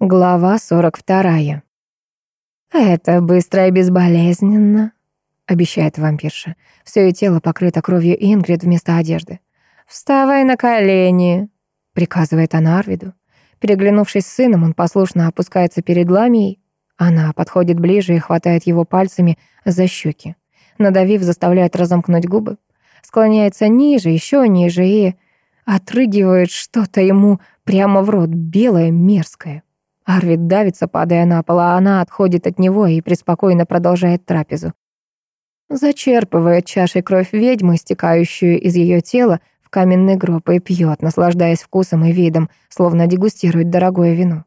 Глава 42. «Это быстро и безболезненно», — обещает вампирша. Все ее тело покрыто кровью Ингрид вместо одежды. «Вставай на колени», — приказывает она Арвиду. Переглянувшись с сыном, он послушно опускается перед ламией. Она подходит ближе и хватает его пальцами за щеки. Надавив, заставляет разомкнуть губы. Склоняется ниже, еще ниже и отрыгивает что-то ему прямо в рот, белое, мерзкое. Арвид давится, падая на пол, а она отходит от него и преспокойно продолжает трапезу. Зачерпывает чашей кровь ведьмы, стекающую из ее тела, в каменный гроб и пьет, наслаждаясь вкусом и видом, словно дегустирует дорогое вино.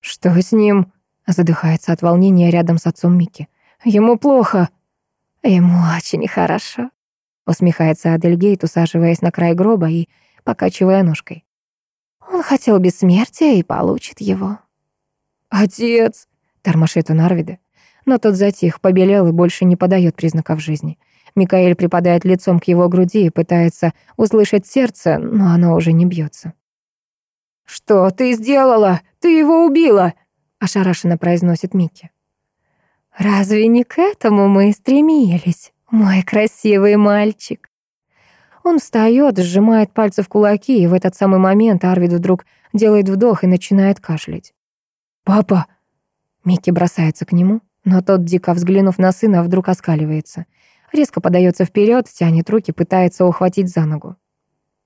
«Что с ним?» — задыхается от волнения рядом с отцом Микки. «Ему плохо». «Ему очень хорошо», — усмехается Адельгейт, усаживаясь на край гроба и покачивая ножкой. Он хотел бессмертия и получит его. «Отец!» — тормошит он Арвида. Но тот затих, побелел и больше не подает признаков жизни. Микаэль припадает лицом к его груди и пытается услышать сердце, но оно уже не бьется. «Что ты сделала? Ты его убила!» — ошарашенно произносит Микки. «Разве не к этому мы и стремились, мой красивый мальчик?» Он встает, сжимает пальцы в кулаки, и в этот самый момент Арвид вдруг делает вдох и начинает кашлять. «Папа!» Микки бросается к нему, но тот, дико взглянув на сына, вдруг оскаливается. Резко подается вперед, тянет руки, пытается ухватить за ногу.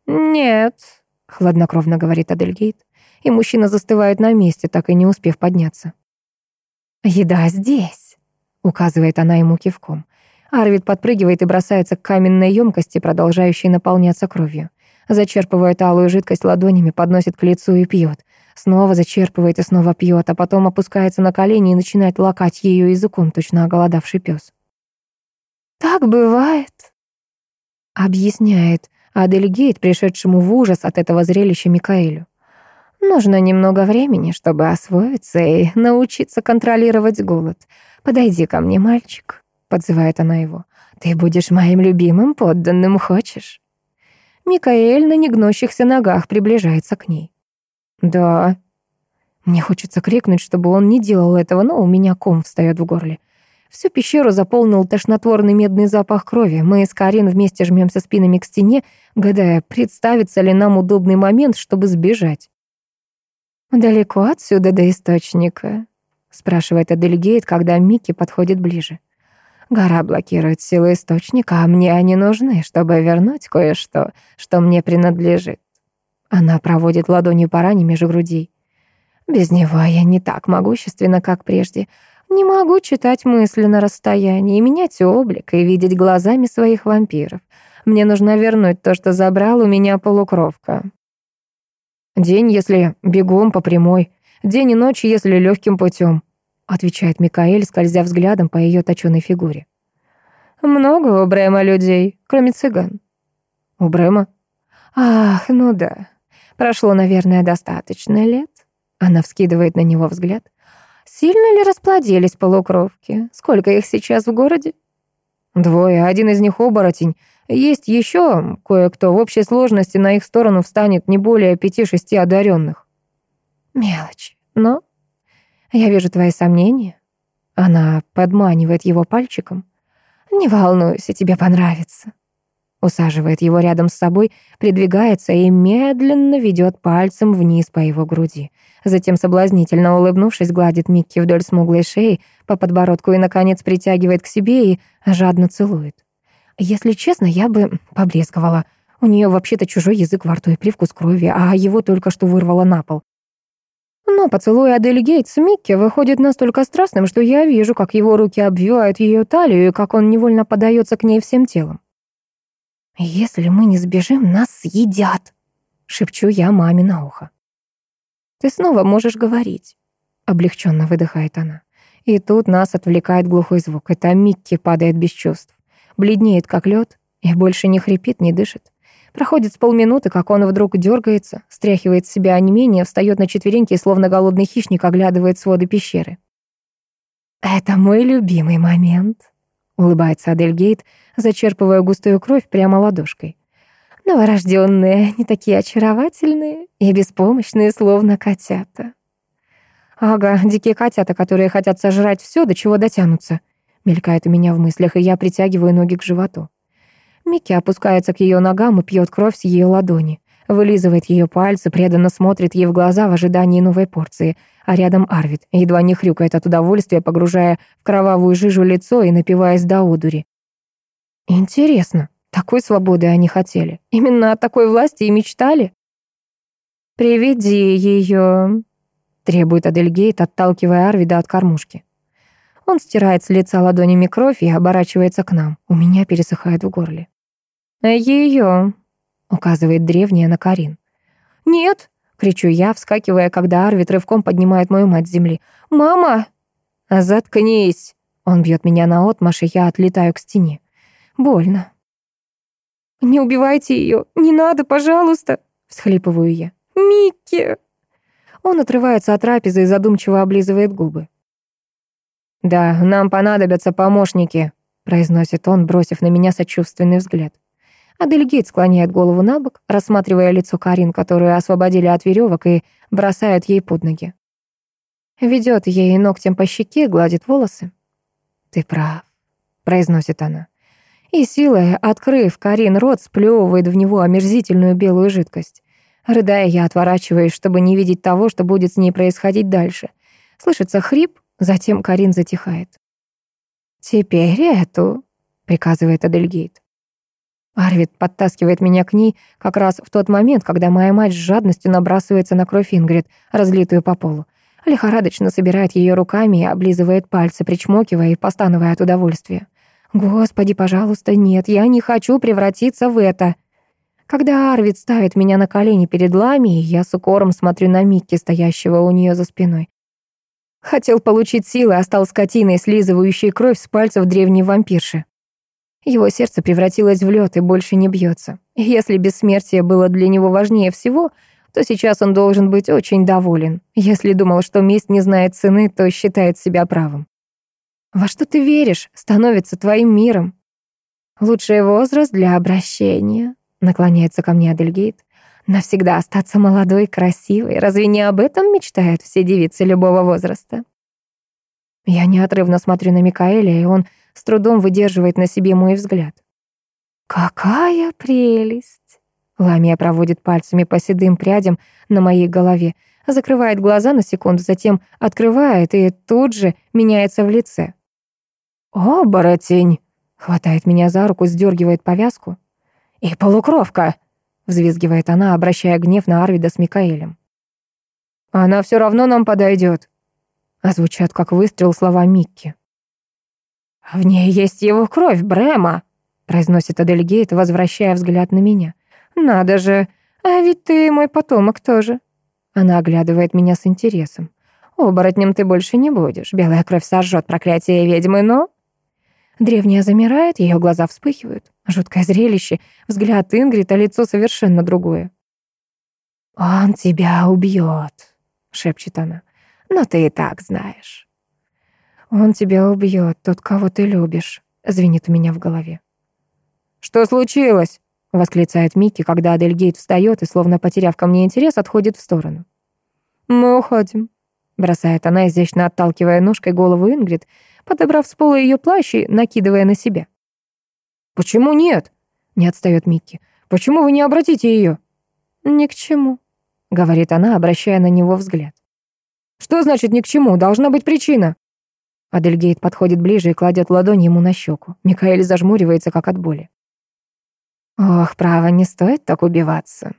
«Нет», — хладнокровно говорит Адельгейт, и мужчина застывает на месте, так и не успев подняться. «Еда здесь», — указывает она ему кивком. Арвид подпрыгивает и бросается к каменной емкости, продолжающей наполняться кровью. Зачерпывает алую жидкость ладонями, подносит к лицу и пьет. Снова зачерпывает и снова пьет, а потом опускается на колени и начинает лакать ее языком, точно оголодавший пес. «Так бывает», — объясняет Адельгейт, пришедшему в ужас от этого зрелища Микаэлю. Нужно немного времени, чтобы освоиться и научиться контролировать голод. Подойди ко мне, мальчик подзывает она его. «Ты будешь моим любимым подданным, хочешь?» Микаэль на негнущихся ногах приближается к ней. «Да». Мне хочется крикнуть, чтобы он не делал этого, но у меня ком встает в горле. Всю пещеру заполнил тошнотворный медный запах крови. Мы с Карин вместе жмемся спинами к стене, гадая, представится ли нам удобный момент, чтобы сбежать. «Далеко отсюда до источника?» — спрашивает Адельгейт, когда Микки подходит ближе. Гора блокирует силы источника, а мне они нужны, чтобы вернуть кое-что, что мне принадлежит. Она проводит ладонью по ране между грудей. Без него я не так могущественна, как прежде. Не могу читать мысли на расстоянии, менять облик и видеть глазами своих вампиров. Мне нужно вернуть то, что забрал у меня полукровка. День, если бегом по прямой. День и отвечает Микаэль, скользя взглядом по ее точенной фигуре. Много у Брема людей, кроме цыган. У Брема? Ах, ну да. Прошло, наверное, достаточно лет. Она вскидывает на него взгляд. Сильно ли расплодились полукровки? Сколько их сейчас в городе? Двое, один из них оборотень. Есть еще кое-кто. В общей сложности на их сторону встанет не более пяти-шести одаренных. Мелочь, но я вижу твои сомнения. Она подманивает его пальчиком. Не волнуйся, тебе понравится. Усаживает его рядом с собой, придвигается и медленно ведет пальцем вниз по его груди. Затем, соблазнительно улыбнувшись, гладит Микки вдоль смуглой шеи по подбородку и, наконец, притягивает к себе и жадно целует. Если честно, я бы побрезговала. У нее вообще-то чужой язык во рту и привкус крови, а его только что вырвало на пол. Но поцелуй Адель Гейтс Микки выходит настолько страстным, что я вижу, как его руки обвивают ее талию и как он невольно подается к ней всем телом. «Если мы не сбежим, нас съедят!» — шепчу я маме на ухо. «Ты снова можешь говорить», — облегченно выдыхает она. И тут нас отвлекает глухой звук. Это Микки падает без чувств, бледнеет, как лед, и больше не хрипит, не дышит. Проходит полминуты, как он вдруг дергается, стряхивает с себя онемение, встает на четвереньки и словно голодный хищник оглядывает своды пещеры. «Это мой любимый момент», — улыбается Адельгейт, зачерпывая густую кровь прямо ладошкой. «Новорожденные, не такие очаровательные и беспомощные, словно котята». «Ага, дикие котята, которые хотят сожрать все, до чего дотянутся», — мелькает у меня в мыслях, и я притягиваю ноги к животу. Микки опускается к ее ногам и пьет кровь с ее ладони. Вылизывает ее пальцы, преданно смотрит ей в глаза в ожидании новой порции. А рядом Арвид, едва не хрюкает от удовольствия, погружая в кровавую жижу лицо и напиваясь до одури. Интересно, такой свободы они хотели? Именно от такой власти и мечтали? «Приведи ее», — требует Адельгейт, отталкивая Арвида от кормушки. Он стирает с лица ладонями кровь и оборачивается к нам. У меня пересыхает в горле. А «Ее», — указывает древняя на Карин. «Нет», — кричу я, вскакивая, когда Арвид рывком поднимает мою мать с земли. «Мама!» а «Заткнись!» Он бьет меня на отмашь, и я отлетаю к стене. Больно. «Не убивайте ее! Не надо, пожалуйста!» — всхлипываю я. «Микки!» Он отрывается от трапезы и задумчиво облизывает губы. «Да, нам понадобятся помощники», — произносит он, бросив на меня сочувственный взгляд. Адельгейт склоняет голову на бок, рассматривая лицо Карин, которую освободили от веревок и бросает ей под ноги. Ведет ей ногтем по щеке, гладит волосы. «Ты прав», — произносит она. И силой, открыв Карин рот, сплевывает в него омерзительную белую жидкость. Рыдая, я отворачиваюсь, чтобы не видеть того, что будет с ней происходить дальше. Слышится хрип, затем Карин затихает. «Теперь эту», — приказывает Адельгейт. Арвид, подтаскивает меня к ней как раз в тот момент, когда моя мать с жадностью набрасывается на кровь Ингрид, разлитую по полу. Лихорадочно собирает ее руками и облизывает пальцы, причмокивая и постановая от удовольствия. «Господи, пожалуйста, нет, я не хочу превратиться в это!» Когда Арвид ставит меня на колени перед Лами, я с укором смотрю на Микки, стоящего у нее за спиной. Хотел получить силы, а стал скотиной, слизывающей кровь с пальцев древней вампирши. Его сердце превратилось в лед и больше не бьется. Если бессмертие было для него важнее всего, то сейчас он должен быть очень доволен. Если думал, что месть не знает цены, то считает себя правым. Во что ты веришь, становится твоим миром. Лучший возраст для обращения, наклоняется ко мне Адельгейт. Навсегда остаться молодой, красивой. Разве не об этом мечтают все девицы любого возраста? Я неотрывно смотрю на Микаэля, и он с трудом выдерживает на себе мой взгляд. «Какая прелесть!» Ламия проводит пальцами по седым прядям на моей голове, закрывает глаза на секунду, затем открывает и тут же меняется в лице. «Оборотень!» Хватает меня за руку, сдергивает повязку. «И полукровка!» — взвизгивает она, обращая гнев на Арвида с Микаэлем. «Она все равно нам подойдет!» Озвучат как выстрел слова Микки. А «В ней есть его кровь, Брема», — произносит Адельгейт, возвращая взгляд на меня. «Надо же! А ведь ты мой потомок тоже». Она оглядывает меня с интересом. «Оборотнем ты больше не будешь. Белая кровь сожжет проклятие ведьмы, но...» Древняя замирает, ее глаза вспыхивают. Жуткое зрелище. Взгляд Ингрид, а лицо совершенно другое. «Он тебя убьет», — шепчет она. «Но ты и так знаешь». Он тебя убьет, тот, кого ты любишь», — звенит у меня в голове. «Что случилось?» — восклицает Микки, когда Адельгейт встает и, словно потеряв ко мне интерес, отходит в сторону. «Мы уходим», — бросает она, изящно отталкивая ножкой голову Ингрид, подобрав с пола ее плащ и накидывая на себя. «Почему нет?» — не отстает Микки. «Почему вы не обратите ее? «Ни к чему», — говорит она, обращая на него взгляд. «Что значит ни к чему? Должна быть причина». Адельгейт подходит ближе и кладет ладонь ему на щеку. Микаэль зажмуривается, как от боли. «Ох, право, не стоит так убиваться».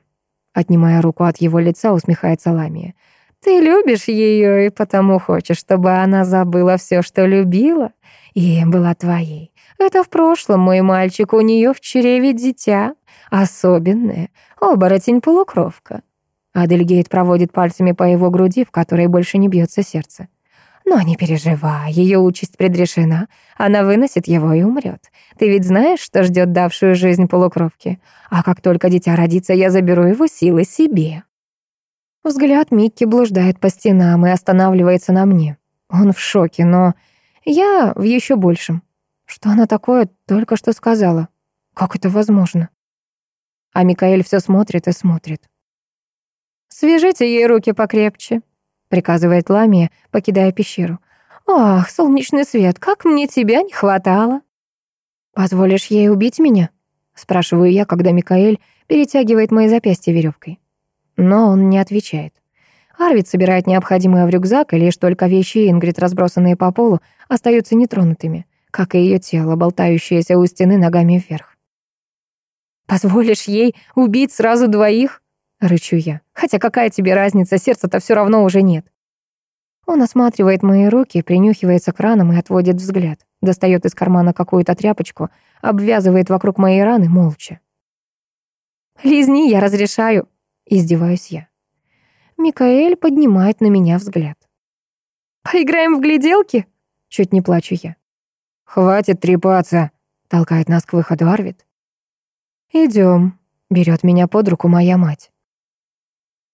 Отнимая руку от его лица, усмехается Ламия. «Ты любишь ее и потому хочешь, чтобы она забыла все, что любила, и была твоей. Это в прошлом, мой мальчик, у нее в чреве дитя. Особенное. Оборотень-полукровка». Адельгейт проводит пальцами по его груди, в которой больше не бьется сердце. Но не переживай, ее участь предрешена. Она выносит его и умрет. Ты ведь знаешь, что ждет давшую жизнь полукровки? А как только дитя родится, я заберу его силы себе». Взгляд Микки блуждает по стенам и останавливается на мне. Он в шоке, но я в еще большем. Что она такое только что сказала? Как это возможно? А Микаэль все смотрит и смотрит. «Свяжите ей руки покрепче», приказывает Ламия, покидая пещеру. «Ах, солнечный свет, как мне тебя не хватало!» «Позволишь ей убить меня?» — спрашиваю я, когда Микаэль перетягивает мои запястья веревкой. Но он не отвечает. Арвид собирает необходимое в рюкзак, и лишь только вещи Ингрид, разбросанные по полу, остаются нетронутыми, как и ее тело, болтающееся у стены ногами вверх. «Позволишь ей убить сразу двоих?» рычу я. «Хотя какая тебе разница, сердца-то все равно уже нет». Он осматривает мои руки, принюхивается к ранам и отводит взгляд. Достает из кармана какую-то тряпочку, обвязывает вокруг моей раны молча. «Лизни, я разрешаю», — издеваюсь я. Микаэль поднимает на меня взгляд. «Поиграем в гляделки?» — чуть не плачу я. «Хватит трепаться», — толкает нас к выходу Арвид. Идем,